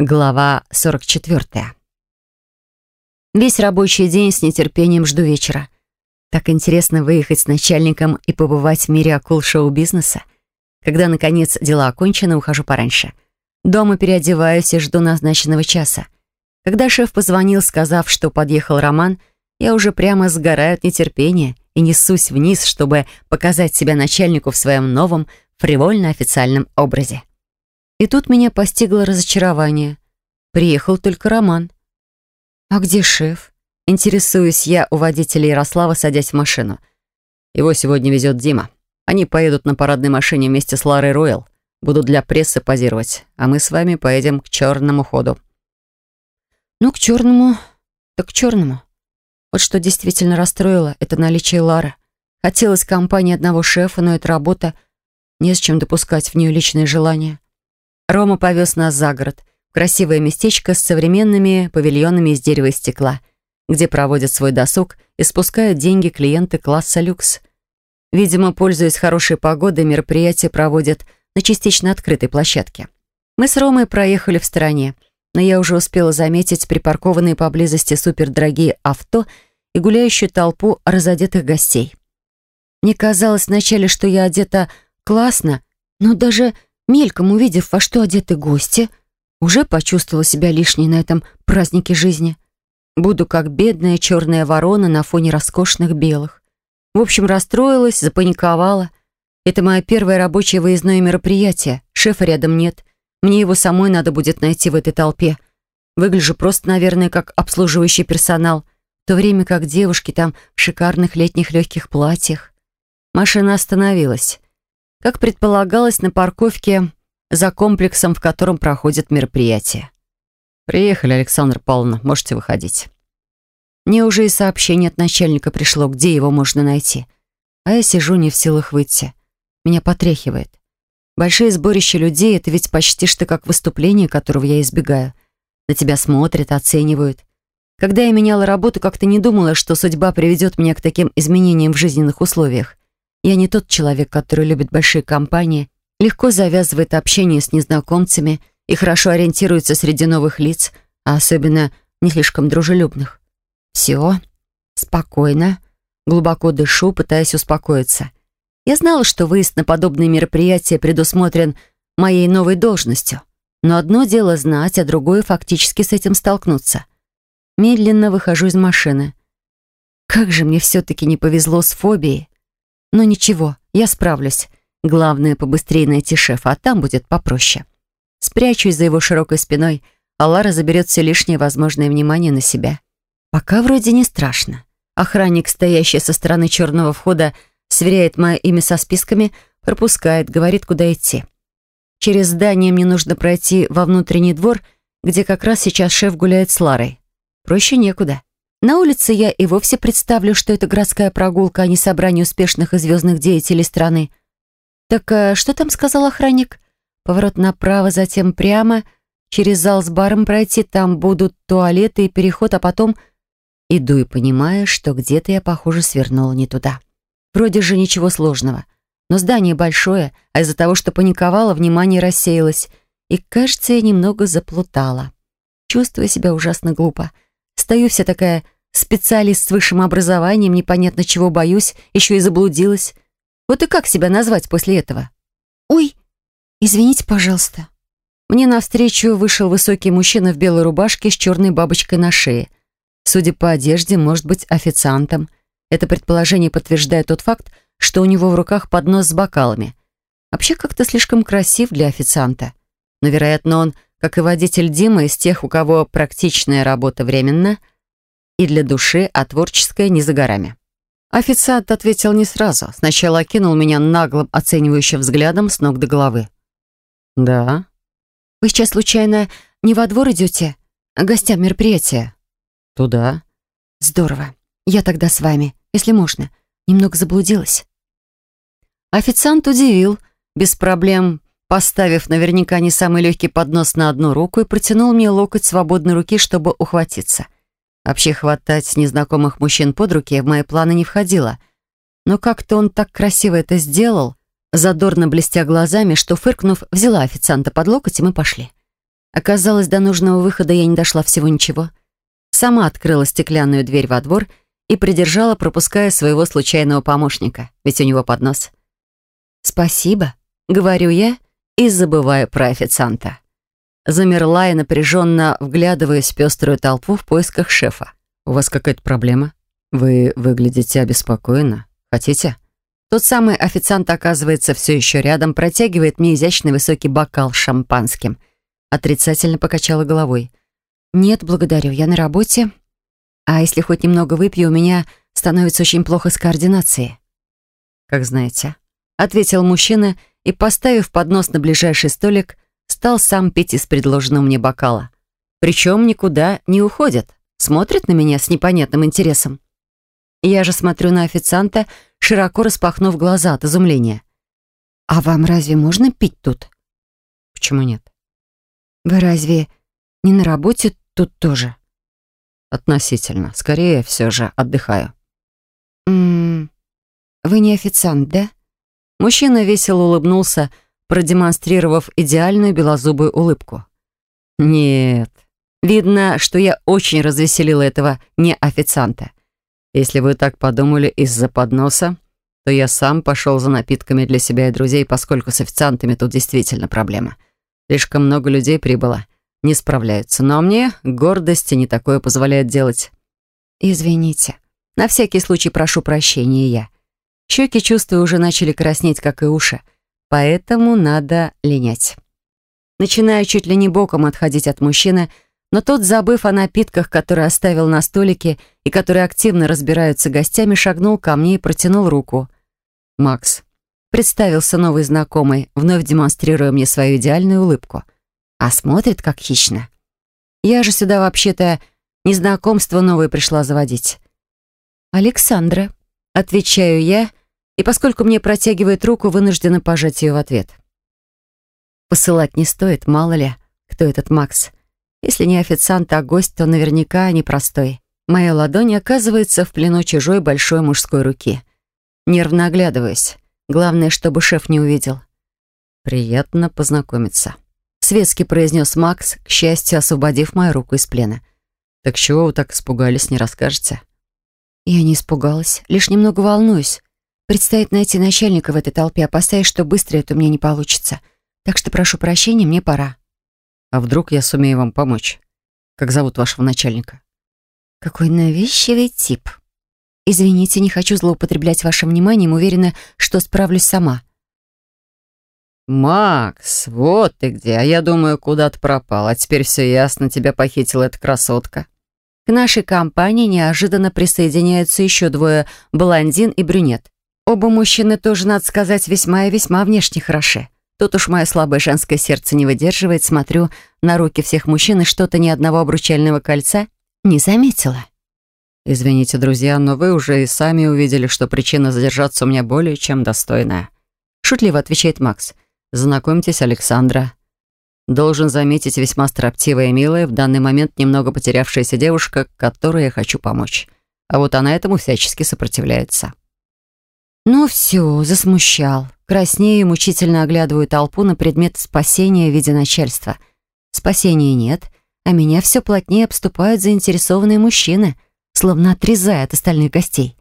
Глава 44. Весь рабочий день с нетерпением жду вечера. Так интересно выехать с начальником и побывать в мире акул шоу-бизнеса. Когда, наконец, дела окончены, ухожу пораньше. Дома переодеваюсь и жду назначенного часа. Когда шеф позвонил, сказав, что подъехал Роман, я уже прямо сгораю от нетерпения и несусь вниз, чтобы показать себя начальнику в своем новом, фривольно-официальном образе. И тут меня постигло разочарование. Приехал только Роман. «А где шеф?» Интересуюсь я у водителя Ярослава, садясь в машину. Его сегодня везет Дима. Они поедут на парадной машине вместе с Ларой Ройл. Будут для прессы позировать. А мы с вами поедем к черному ходу. Ну, к черному, так к черному. Вот что действительно расстроило, это наличие Лары. Хотелось компании одного шефа, но эта работа... Незачем допускать в нее личные желания. Рома повез нас за город, красивое местечко с современными павильонами из дерева и стекла, где проводят свой досуг и спускают деньги клиенты класса люкс. Видимо, пользуясь хорошей погодой, мероприятие проводят на частично открытой площадке. Мы с Ромой проехали в стороне, но я уже успела заметить припаркованные поблизости супердорогие авто и гуляющую толпу разодетых гостей. Мне казалось вначале, что я одета классно, но даже Мельком увидев, во что одеты гости, уже почувствовала себя лишней на этом празднике жизни. Буду как бедная черная ворона на фоне роскошных белых. В общем, расстроилась, запаниковала. Это мое первое рабочее выездное мероприятие. Шефа рядом нет. Мне его самой надо будет найти в этой толпе. Выгляжу просто, наверное, как обслуживающий персонал, в то время как девушки там в шикарных летних легких платьях. Машина остановилась как предполагалось на парковке за комплексом, в котором проходит мероприятие. «Приехали, Александра Павловна, можете выходить». Мне уже и сообщение от начальника пришло, где его можно найти. А я сижу не в силах выйти. Меня потряхивает. Большие сборища людей — это ведь почти что как выступление, которого я избегаю. На тебя смотрят, оценивают. Когда я меняла работу, как-то не думала, что судьба приведет меня к таким изменениям в жизненных условиях. Я не тот человек, который любит большие компании, легко завязывает общение с незнакомцами и хорошо ориентируется среди новых лиц, а особенно не слишком дружелюбных. Все, спокойно, глубоко дышу, пытаясь успокоиться. Я знала, что выезд на подобные мероприятия предусмотрен моей новой должностью. Но одно дело знать, а другое фактически с этим столкнуться. Медленно выхожу из машины. Как же мне все-таки не повезло с фобией. Но ничего, я справлюсь. Главное, побыстрее найти шефа, а там будет попроще. Спрячусь за его широкой спиной, а Лара заберет все лишнее возможное внимание на себя. Пока вроде не страшно. Охранник, стоящий со стороны черного входа, сверяет мое имя со списками, пропускает, говорит, куда идти. Через здание мне нужно пройти во внутренний двор, где как раз сейчас шеф гуляет с Ларой. Проще некуда. На улице я и вовсе представлю, что это городская прогулка, а не собрание успешных и звездных деятелей страны. Так а что там сказал охранник? Поворот направо, затем прямо, через зал с баром пройти, там будут туалеты и переход, а потом... Иду и понимаю, что где-то я, похоже, свернула не туда. Вроде же ничего сложного. Но здание большое, а из-за того, что паниковала, внимание рассеялось. И, кажется, я немного заплутала. Чувствую себя ужасно глупо. Стою вся такая Специалист с высшим образованием, непонятно чего боюсь, еще и заблудилась. Вот и как себя назвать после этого? «Ой, извините, пожалуйста». Мне навстречу вышел высокий мужчина в белой рубашке с черной бабочкой на шее. Судя по одежде, может быть официантом. Это предположение подтверждает тот факт, что у него в руках поднос с бокалами. Вообще как-то слишком красив для официанта. Но, вероятно, он, как и водитель Дима, из тех, у кого практичная работа временно – и для души, а творческое не за горами. Официант ответил не сразу. Сначала окинул меня наглым, оценивающим взглядом с ног до головы. «Да». «Вы сейчас, случайно, не во двор идете? Гостям мероприятия?» «Туда». «Здорово. Я тогда с вами, если можно. Немного заблудилась». Официант удивил, без проблем поставив наверняка не самый легкий поднос на одну руку и протянул мне локоть свободной руки, чтобы ухватиться. Вообще хватать незнакомых мужчин под руки в мои планы не входило. Но как-то он так красиво это сделал, задорно блестя глазами, что, фыркнув, взяла официанта под локоть, и мы пошли. Оказалось, до нужного выхода я не дошла всего ничего. Сама открыла стеклянную дверь во двор и придержала, пропуская своего случайного помощника, ведь у него поднос. «Спасибо», — говорю я и забываю про официанта. Замерла и напряженно вглядываясь в пеструю толпу в поисках шефа. «У вас какая-то проблема? Вы выглядите обеспокоенно. Хотите?» Тот самый официант, оказывается, все еще рядом, протягивает мне изящный высокий бокал с шампанским. Отрицательно покачала головой. «Нет, благодарю, я на работе. А если хоть немного выпью, у меня становится очень плохо с координацией». «Как знаете», — ответил мужчина и, поставив поднос на ближайший столик, стал сам пить из предложенного мне бокала. Причем никуда не уходит, смотрит на меня с непонятным интересом. Я же смотрю на официанта, широко распахнув глаза от изумления. «А вам разве можно пить тут?» «Почему нет?» «Вы разве не на работе тут тоже?» «Относительно. Скорее, все же отдыхаю». «М -м, вы не официант, да?» Мужчина весело улыбнулся, продемонстрировав идеальную белозубую улыбку. «Нет. Видно, что я очень развеселила этого не-официанта. Если вы так подумали из-за подноса, то я сам пошел за напитками для себя и друзей, поскольку с официантами тут действительно проблема. Слишком много людей прибыло, не справляются. Но мне гордости не такое позволяет делать. Извините. На всякий случай прошу прощения я. Щеки чувствую уже начали краснеть, как и уши. Поэтому надо линять. Начинаю чуть ли не боком отходить от мужчины, но тот, забыв о напитках, которые оставил на столике и которые активно разбираются гостями, шагнул ко мне и протянул руку. «Макс», — представился новый знакомый, вновь демонстрируя мне свою идеальную улыбку. А смотрит, как хищно. Я же сюда вообще-то незнакомство новое пришла заводить. «Александра», — отвечаю я, и поскольку мне протягивает руку, вынуждена пожать ее в ответ. Посылать не стоит, мало ли, кто этот Макс. Если не официант, а гость, то наверняка непростой. Моя ладонь оказывается в плену чужой большой мужской руки. Нервно оглядываюсь. Главное, чтобы шеф не увидел. «Приятно познакомиться», — светски произнес Макс, к счастью, освободив мою руку из плена. «Так чего вы так испугались, не расскажете?» Я не испугалась, лишь немного волнуюсь. Предстоит найти начальника в этой толпе, опасаясь, что быстро это у меня не получится. Так что прошу прощения, мне пора. А вдруг я сумею вам помочь? Как зовут вашего начальника? Какой навязчивый тип. Извините, не хочу злоупотреблять вашим вниманием, уверена, что справлюсь сама. «Макс, вот ты где, а я думаю, куда ты пропал, а теперь все ясно, тебя похитила эта красотка». К нашей компании неожиданно присоединяются еще двое, блондин и брюнет. Оба мужчины тоже, надо сказать, весьма и весьма внешне хороши. Тут уж мое слабое женское сердце не выдерживает, смотрю на руки всех мужчин и что-то ни одного обручального кольца не заметила. «Извините, друзья, но вы уже и сами увидели, что причина задержаться у меня более чем достойная». Шутливо отвечает Макс. «Знакомьтесь, Александра». Должен заметить, весьма строптивая и милая, в данный момент немного потерявшаяся девушка, которой я хочу помочь. А вот она этому всячески сопротивляется. Ну все, засмущал. Краснею и мучительно оглядываю толпу на предмет спасения в виде начальства. Спасения нет, а меня все плотнее обступают заинтересованные мужчины, словно отрезая от остальных гостей.